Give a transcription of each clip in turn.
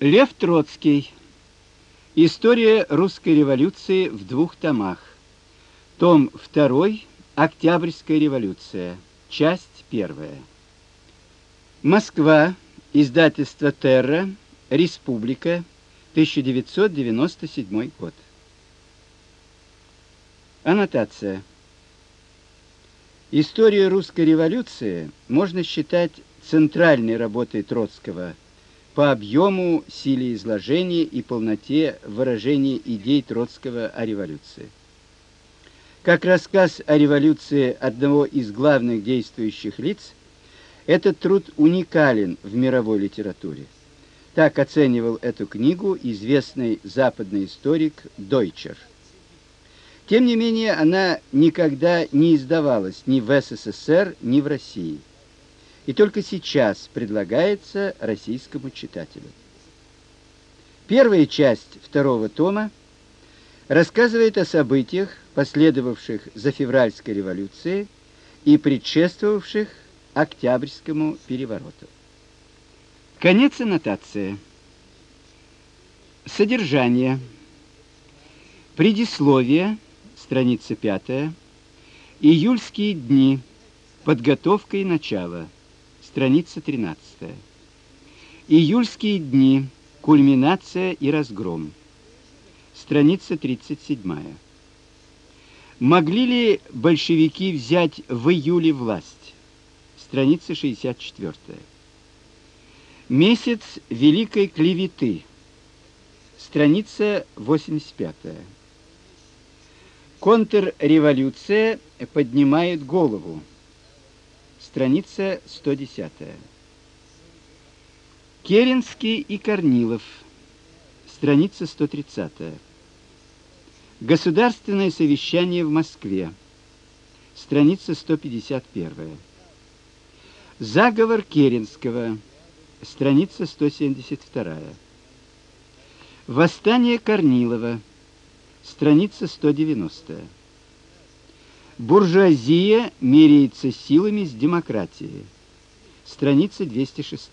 Лев Троцкий. История русской революции в двух томах. Том 2. Октябрьская революция. Часть 1. Москва. Издательство Терра. Республика. 1997 год. Аннотация. История русской революции можно считать центральной работой Троцкого – по объему, силе изложения и полноте выражения идей Троцкого о революции. Как рассказ о революции одного из главных действующих лиц, этот труд уникален в мировой литературе. Так оценивал эту книгу известный западный историк Дойчер. Тем не менее, она никогда не издавалась ни в СССР, ни в России и только сейчас предлагается российскому читателю. Первая часть второго тома рассказывает о событиях, последовавших за февральской революцией и предшествовавших Октябрьскому перевороту. Конец аннотации. Содержание. Предисловие, страница 5. Июльские дни. Подготовка и начало страница 13. Июльские дни. Кульминация и разгром. Страница 37. Могли ли большевики взять в июле власть? Страница 64. Месяц великой клеветы. Страница 85. Контрреволюция поднимает голову страница 110. Керенский и Корнилов, страница 130. Государственное совещание в Москве, страница 151. Заговор Керенского, страница 172. Восстание Корнилова, страница 190. Буржуазия меряется силами с демократией. Страница 206.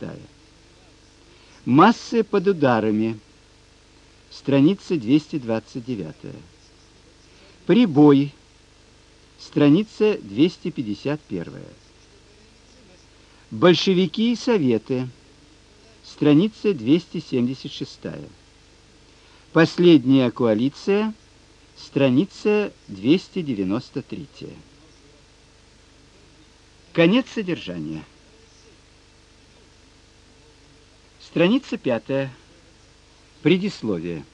Массы под ударами. Страница 229. Прибой. Страница 251. Большевики и советы. Страница 276. Последняя коалиция Страница 293. Конец содержания. Страница 5. Предисловие.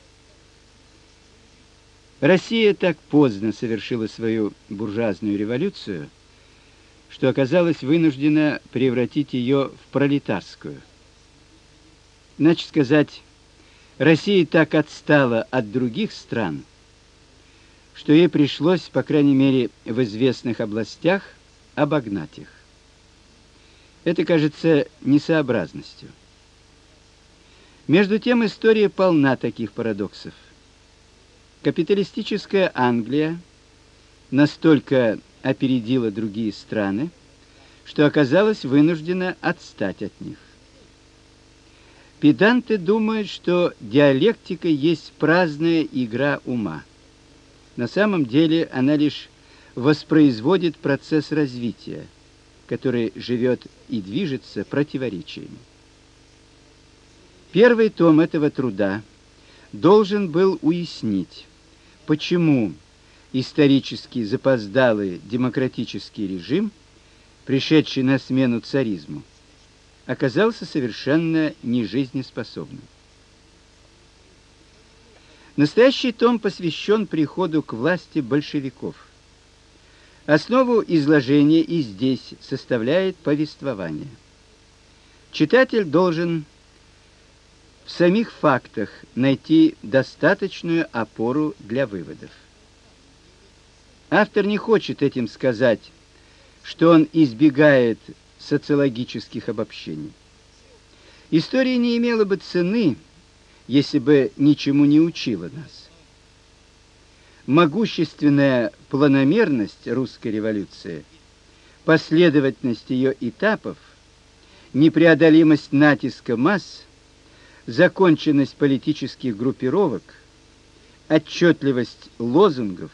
Россия так поздно совершила свою буржуазную революцию, что оказалась вынуждена превратить ее в пролетарскую. Иначе сказать, Россия так отстала от других стран, что ей пришлось, по крайней мере, в известных областях обогнать их. Это кажется несообразностью. Между тем история полна таких парадоксов. Капиталистическая Англия настолько опередила другие страны, что оказалась вынуждена отстать от них. Педанты думают, что диалектика есть праздная игра ума. На самом деле она лишь воспроизводит процесс развития, который живет и движется противоречиями. Первый том этого труда должен был уяснить, почему исторически запоздалый демократический режим, пришедший на смену царизму, оказался совершенно нежизнеспособным. Настоящий том посвящен приходу к власти большевиков. Основу изложения и здесь составляет повествование. Читатель должен в самих фактах найти достаточную опору для выводов. Автор не хочет этим сказать, что он избегает социологических обобщений. История не имела бы цены, если бы ничему не учила нас. Могущественная планомерность русской революции, последовательность ее этапов, непреодолимость натиска масс законченность политических группировок, отчетливость лозунгов,